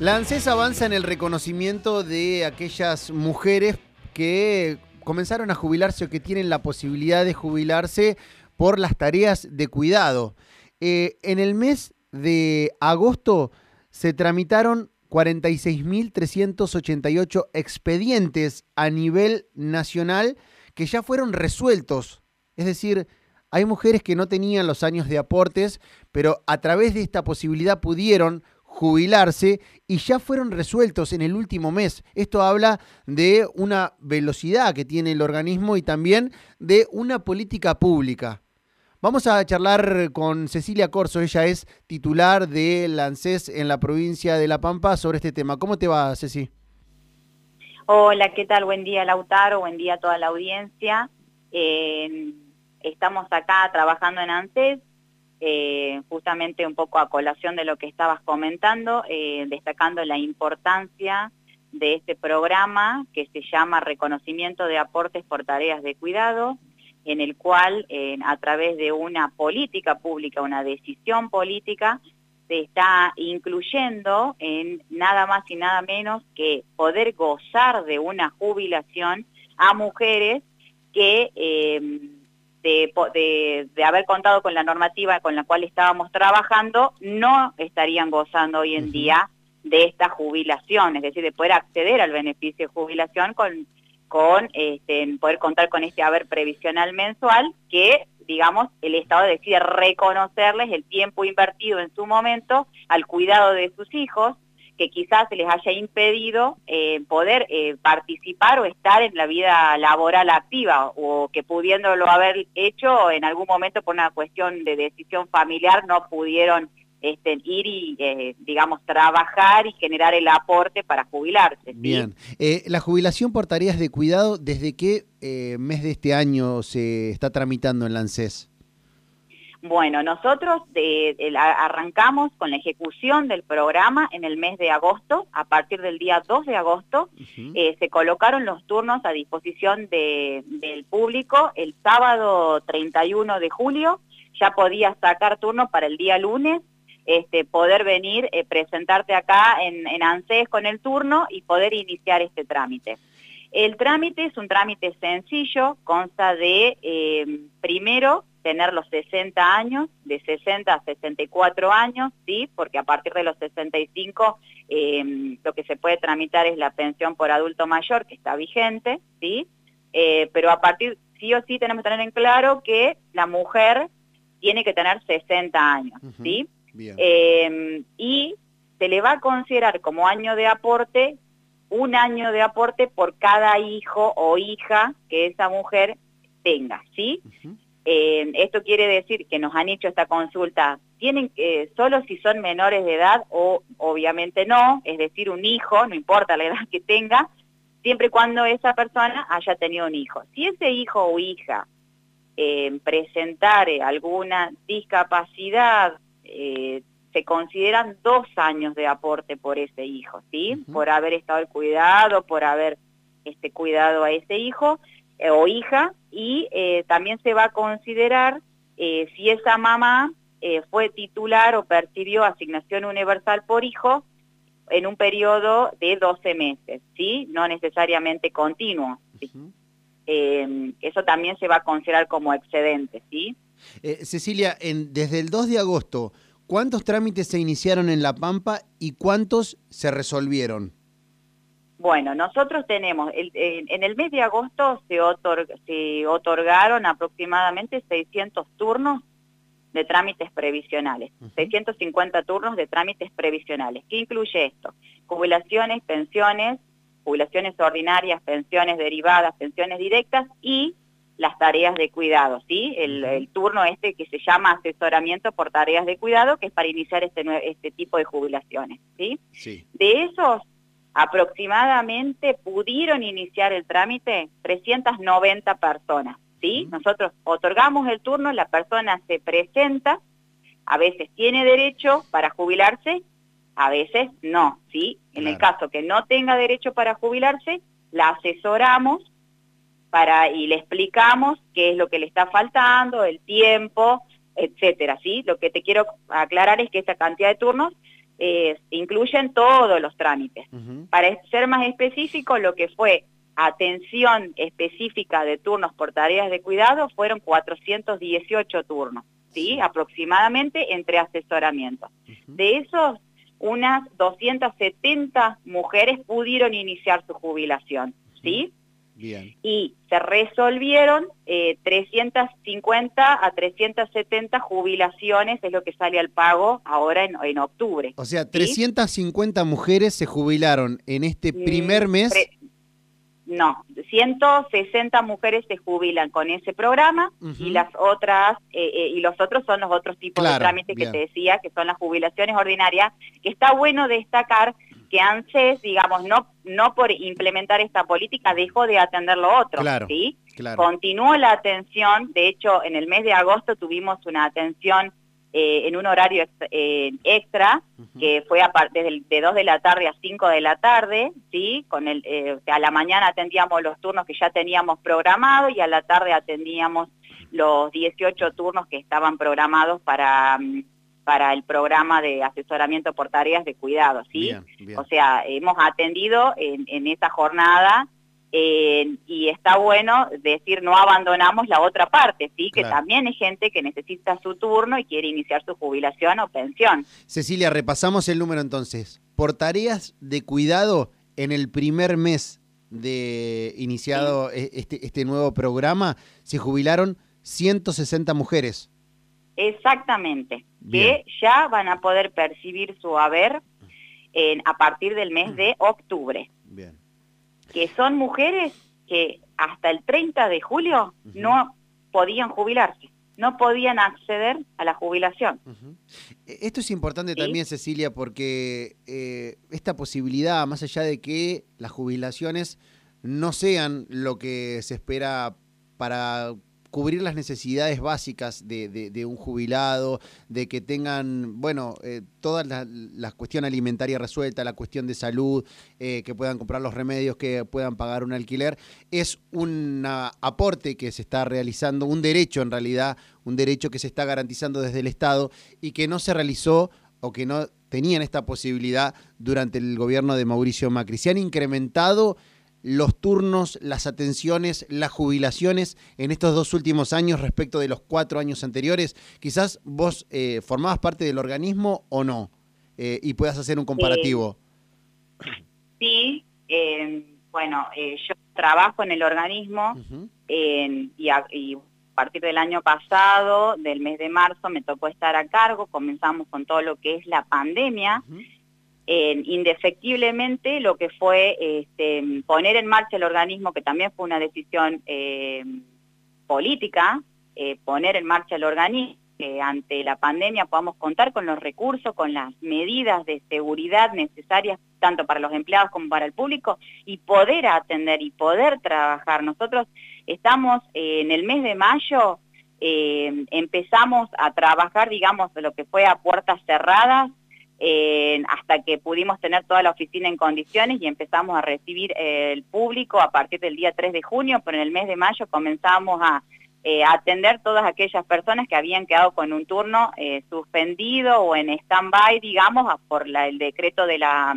La ANSES avanza en el reconocimiento de aquellas mujeres que comenzaron a jubilarse o que tienen la posibilidad de jubilarse por las tareas de cuidado. Eh, en el mes de agosto se tramitaron 46.388 expedientes a nivel nacional que ya fueron resueltos. Es decir, hay mujeres que no tenían los años de aportes, pero a través de esta posibilidad pudieron jubilarse y ya fueron resueltos en el último mes. Esto habla de una velocidad que tiene el organismo y también de una política pública. Vamos a charlar con Cecilia Corso, ella es titular de ANSES en la provincia de La Pampa sobre este tema. ¿Cómo te va, Ceci? Hola, ¿qué tal? Buen día, Lautaro, buen día a toda la audiencia. Eh, estamos acá trabajando en ANSES eh, justamente un poco a colación de lo que estabas comentando, eh, destacando la importancia de este programa que se llama Reconocimiento de Aportes por Tareas de Cuidado, en el cual a través de una política pública, una decisión política, se está incluyendo en nada más y nada menos que poder gozar de una jubilación a mujeres que eh, de, haber contado con la normativa con la cual estábamos trabajando, no estarían gozando hoy en día de esta jubilación, es decir, de poder acceder al beneficio de jubilación con, con este, poder contar con este haber previsional mensual que, digamos, el Estado decide reconocerles el tiempo invertido en su momento al cuidado de sus hijos, que quizás se les haya impedido eh, poder eh, participar o estar en la vida laboral activa o que pudiéndolo haber hecho en algún momento por una cuestión de decisión familiar no pudieron este, ir y, eh, digamos, trabajar y generar el aporte para jubilarse. Bien. la jubilación por tareas de cuidado, ¿desde qué mes de este año se está tramitando en la? Bueno, nosotros arrancamos con la ejecución del programa en el mes de agosto. A partir del día 2 de agosto eh, se colocaron los turnos a disposición del público. El sábado 31 de julio ya podías sacar turno para el día lunes, este, poder venir, eh, presentarte acá en, en ANSES con el turno y poder iniciar este trámite. El trámite es un trámite sencillo, consta de, eh, primero, tener los 60 años, de 60 a 64 años, ¿sí? Porque a partir de los 65 eh, lo que se puede tramitar es la pensión por adulto mayor, que está vigente, ¿sí? Eh, pero a partir, sí o sí tenemos que tener en claro que la mujer tiene que tener 60 años, ¿sí? Eh, y se le va a considerar como año de aporte un año de aporte por cada hijo o hija que esa mujer tenga, ¿sí? Eh, esto quiere decir que nos han hecho esta consulta, tienen eh, solo si son menores de edad o obviamente no, es decir, un hijo, no importa la edad que tenga, siempre y cuando esa persona haya tenido un hijo. Si ese hijo o hija eh, presentare alguna discapacidad, eh, se consideran dos años de aporte por ese hijo, ¿sí? Por haber estado el cuidado, por haber este, cuidado a ese hijo, eh, o hija y eh, también se va a considerar eh, si esa mamá fue titular o percibió asignación universal por hijo en un periodo de 12 meses, ¿sí? No necesariamente continuo. eso también se va a considerar como excedente, ¿sí? Cecilia, en, desde el 2 de agosto, ¿cuántos trámites se iniciaron en La Pampa y cuántos se resolvieron? Bueno, nosotros tenemos, en el mes de agosto se, otorgaron aproximadamente 600 turnos de trámites previsionales, 650 turnos de trámites previsionales. ¿Qué incluye esto? Jubilaciones, pensiones, jubilaciones ordinarias, pensiones derivadas, pensiones directas y las tareas de cuidado, ¿sí? El, turno este que se llama asesoramiento por tareas de cuidado, que es para iniciar este, este tipo de jubilaciones, ¿sí? sí. De esos aproximadamente pudieron iniciar el trámite 390 personas, ¿sí? Nosotros otorgamos el turno, la persona se presenta, a veces tiene derecho para jubilarse, a veces no, ¿sí? En el caso que no tenga derecho para jubilarse, la asesoramos para, y le explicamos qué es lo que le está faltando, el tiempo, etcétera, ¿sí? Lo que te quiero aclarar es que esa cantidad de turnos incluyen todos los trámites. Para ser más específico, lo que fue atención específica de turnos por tareas de cuidado fueron 418 turnos, ¿sí? Aproximadamente entre asesoramientos. De esos, unas 270 mujeres pudieron iniciar su jubilación, ¿sí? Bien. Y se resolvieron 350 eh, a 370 jubilaciones, es lo que sale al pago ahora en, octubre. O sea, 350 mujeres se jubilaron en este mm, primer mes. No, 160 mujeres se jubilan con ese programa y las otras eh, eh, y los otros son los otros tipos de trámites que te decía, que son las jubilaciones ordinarias, que está bueno destacar que ANSES, digamos, no no por implementar esta política dejó de atender lo otro, ¿sí? Continuó la atención, de hecho, en el mes de agosto tuvimos una atención eh, en un horario eh, extra, que fue a partir de 2 de la tarde a 5 de la tarde, ¿sí? Con el, eh, a la mañana atendíamos los turnos que ya teníamos programados y a la tarde atendíamos los 18 turnos que estaban programados para, mm, para el programa de asesoramiento por tareas de cuidado, ¿sí? O sea, hemos atendido en, en esa jornada y está bueno decir no abandonamos la otra parte, sí, que también hay gente que necesita su turno y quiere iniciar su jubilación o pensión. Cecilia, repasamos el número entonces. Por tareas de cuidado en el primer mes de iniciado e, este, este nuevo programa, se jubilaron 160 mujeres. Exactamente, que ya van a poder percibir su haber en, a partir del mes de octubre. Bien. Que son mujeres que hasta el 30 de julio no podían jubilarse, no podían acceder a la jubilación. E, esto es importante también, Cecilia, porque eh, esta posibilidad, más allá de que las jubilaciones no sean lo que se espera para cubrir las necesidades básicas de, un jubilado, de que tengan, bueno, eh, toda la, cuestión alimentaria resuelta, la cuestión de salud, eh, que puedan comprar los remedios, que puedan pagar un alquiler, es un aporte que se está realizando, un derecho en realidad, un derecho que se está garantizando desde el Estado y que no se realizó o que no tenían esta posibilidad durante el gobierno de Mauricio Macri. Se han incrementado los turnos, las atenciones, las jubilaciones en estos dos últimos años respecto de los cuatro años anteriores? Quizás vos eh, formabas parte del organismo o no, eh, y puedas hacer un comparativo. Sí, em, bueno, eh, yo trabajo en el organismo y, a, partir del año pasado, del mes de marzo, me tocó estar a cargo, comenzamos con todo lo que es la pandemia indefectiblemente lo que fue este, poner en marcha el organismo, que también fue una decisión eh, política, eh, poner en marcha el organismo, que ante la pandemia podamos contar con los recursos, con las medidas de seguridad necesarias tanto para los empleados como para el público y poder atender y poder trabajar. Nosotros estamos eh, en el mes de mayo, empezamos a trabajar, digamos, lo que fue a puertas cerradas, hasta que pudimos tener toda la oficina en condiciones y empezamos a recibir eh, el público a partir del día 3 de junio, pero en el mes de mayo comenzamos a eh, atender todas aquellas personas que habían quedado con un turno eh, suspendido o en stand-by, digamos, por la, el decreto de la,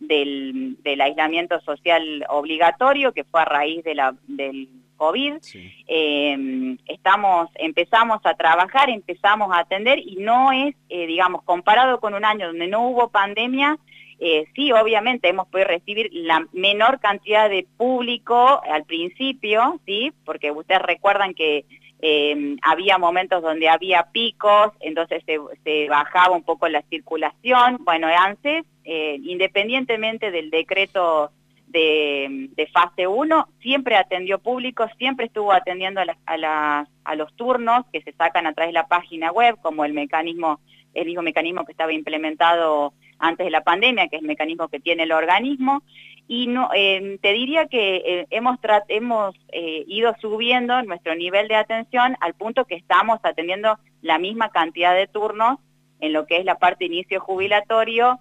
del, del, aislamiento social obligatorio que fue a raíz de la, del COVID. Em, estamos, empezamos a trabajar, empezamos a atender y no es, eh, digamos, comparado con un año donde no hubo pandemia, eh, sí, obviamente hemos podido recibir la menor cantidad de público al principio, sí, porque ustedes recuerdan que em, había momentos donde había picos, entonces se, bajaba un poco la circulación. Bueno, antes, eh, independientemente del decreto de, fase 1, siempre atendió público, siempre estuvo atendiendo a, los turnos que se sacan a través de la página web, como el mecanismo, el mismo mecanismo que estaba implementado antes de la pandemia, que es el mecanismo que tiene el organismo, y no, eh, te diría que eh, hemos, hemos eh, ido subiendo nuestro nivel de atención al punto que estamos atendiendo la misma cantidad de turnos en lo que es la parte inicio jubilatorio,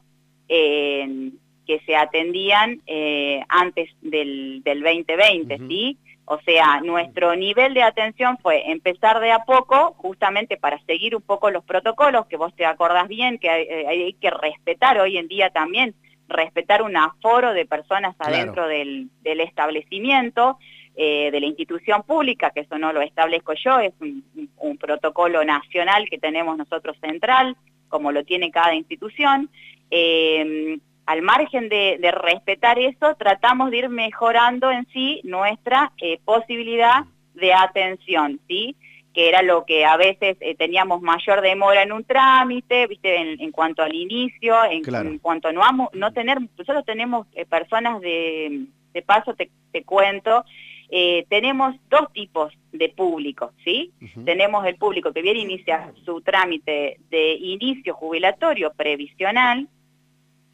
que se atendían eh, antes del, del 2020, ¿sí? O sea, nuestro nivel de atención fue empezar de a poco, justamente para seguir un poco los protocolos, que vos te acordás bien, que hay, que respetar hoy en día también, respetar un aforo de personas adentro del, establecimiento, eh, de la institución pública, que eso no lo establezco yo, es un protocolo nacional que tenemos nosotros central, como lo tiene cada institución. Eh, al margen de, respetar eso, tratamos de ir mejorando en sí nuestra eh, posibilidad de atención, ¿sí? que era lo que a veces eh, teníamos mayor demora en un trámite, viste, en, cuanto al inicio, en, cuanto no, amo, no tener, nosotros tenemos personas de, de paso, te, cuento, tenemos dos tipos de público, ¿sí? Tenemos el público que viene a iniciar su trámite de inicio jubilatorio previsional,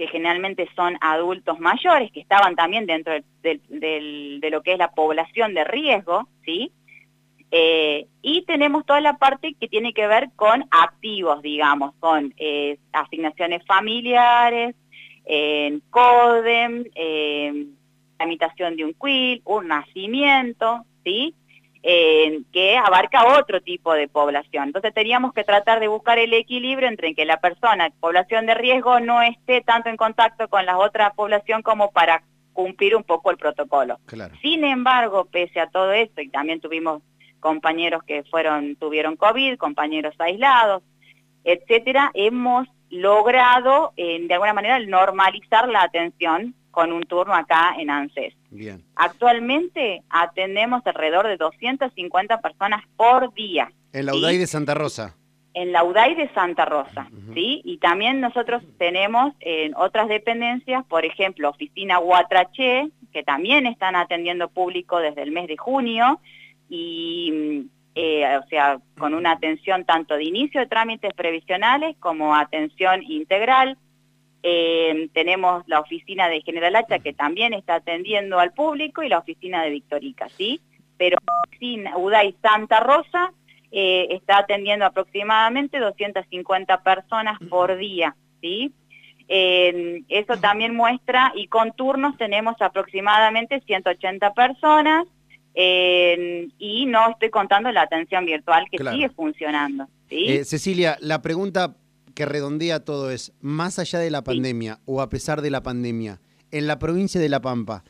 que generalmente son adultos mayores, que estaban también dentro de lo que es la población de riesgo, ¿sí? Eh, y tenemos toda la parte que tiene que ver con activos, digamos, con eh, asignaciones familiares, en CODEM, eh, tramitación de un quill, un nacimiento, ¿sí? Que abarca otro tipo de población. Entonces teníamos que tratar de buscar el equilibrio entre que la persona, población de riesgo, no esté tanto en contacto con la otra población como para cumplir un poco el protocolo. Sin embargo, pese a todo esto, y también tuvimos compañeros que fueron, tuvieron COVID, compañeros aislados, etcétera, hemos logrado, de alguna manera, normalizar la atención con un turno acá en ANSES. Bien. Actualmente atendemos alrededor de 250 personas por día. En la UDAI de Santa Rosa. En la UDAI de Santa Rosa, ¿sí? Y también nosotros tenemos en otras dependencias, por ejemplo, Oficina Huatraché, que también están atendiendo público desde el mes de junio, y eh, o sea, con una atención tanto de inicio de trámites previsionales como atención integral, eh, tenemos la oficina de General Hacha que también está atendiendo al público y la oficina de Victorica, ¿sí? Pero sin UDAI Santa Rosa eh, está atendiendo aproximadamente 250 personas por día, ¿sí? Eh, eso también muestra, y con turnos tenemos aproximadamente 180 personas, y no estoy contando la atención virtual que sigue funcionando. ¿sí? Cecilia, la pregunta que redondea todo es, más allá de la pandemia o a pesar de la pandemia, en la provincia de La Pampa,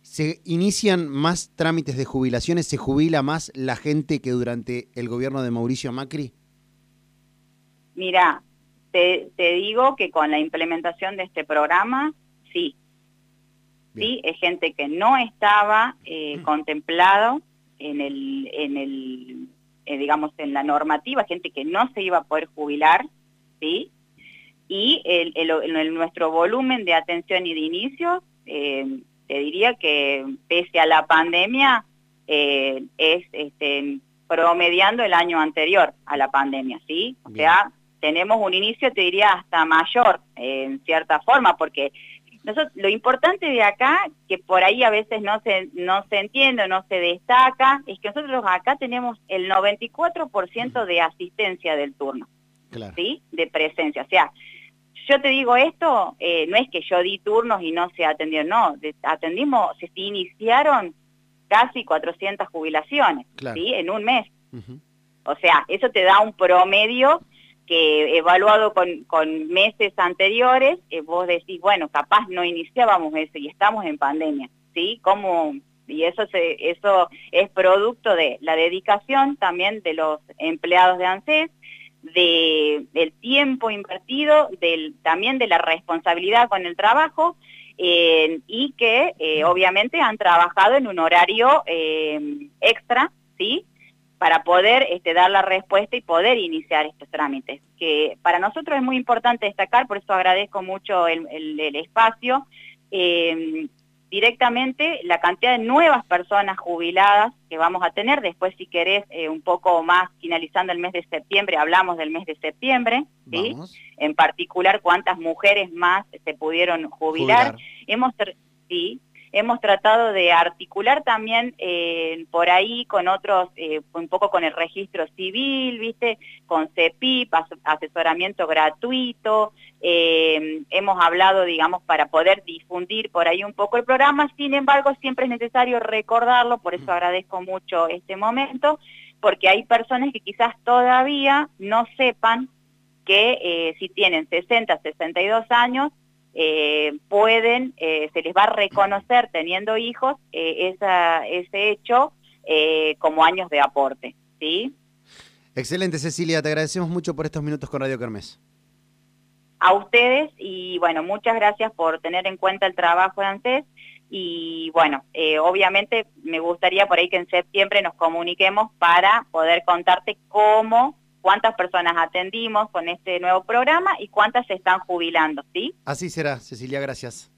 ¿se inician más trámites de jubilaciones? ¿Se jubila más la gente que durante el gobierno de Mauricio Macri? Mira, te, digo que con la implementación de este programa, sí. Sí, es gente que no estaba eh, mm. contemplado en el, en el eh, digamos, en la normativa, gente que no se iba a poder jubilar, ¿sí? Y el, nuestro volumen de atención y de inicio, eh, te diría que pese a la pandemia, eh, es este, promediando el año anterior a la pandemia, ¿sí? O sea, tenemos un inicio, te diría, hasta mayor, en cierta forma, porque nosotros, lo importante de acá, que por ahí a veces no se, no se entiende, no se destaca, es que nosotros acá tenemos el 94% de asistencia del turno. ¿Sí? De presencia. O sea, yo te digo esto, eh, no es que yo di turnos y no se atendió, no, atendimos, se iniciaron casi 400 jubilaciones, ¿sí? En un mes. O sea, eso te da un promedio que evaluado con, con meses anteriores, eh, vos decís, bueno, capaz no iniciábamos eso y estamos en pandemia, ¿sí? Como, y eso, se, eso es producto de la dedicación también de los empleados de ANSES, de, del tiempo invertido, del, también de la responsabilidad con el trabajo eh, y que eh, obviamente han trabajado en un horario eh, extra, ¿sí? Para poder este, dar la respuesta y poder iniciar estos trámites. Que para nosotros es muy importante destacar, por eso agradezco mucho el, el, el espacio, directamente la cantidad de nuevas personas jubiladas que vamos a tener. Después, si querés, eh, un poco más finalizando el mes de septiembre, hablamos del mes de septiembre, ¿sí? En particular, cuántas mujeres más se pudieron jubilar. Hemos, sí, hemos tratado de articular también eh, por ahí con otros, eh, un poco con el registro civil, ¿viste? Con CEPIP, asesoramiento gratuito, eh, hemos hablado, digamos, para poder difundir por ahí un poco el programa, sin embargo, siempre es necesario recordarlo, por eso agradezco mucho este momento, porque hay personas que quizás todavía no sepan que si tienen 60, 62 años, eh, pueden, eh, se les va a reconocer teniendo hijos eh, ese hecho como años de aporte. ¿sí? Excelente, Cecilia, te agradecemos mucho por estos minutos con Radio Kermés. A ustedes y bueno, muchas gracias por tener en cuenta el trabajo de ANSES y bueno, obviamente me gustaría por ahí que en septiembre nos comuniquemos para poder contarte cómo cuántas personas atendimos con este nuevo programa y cuántas se están jubilando, ¿sí? Así será, Cecilia, gracias.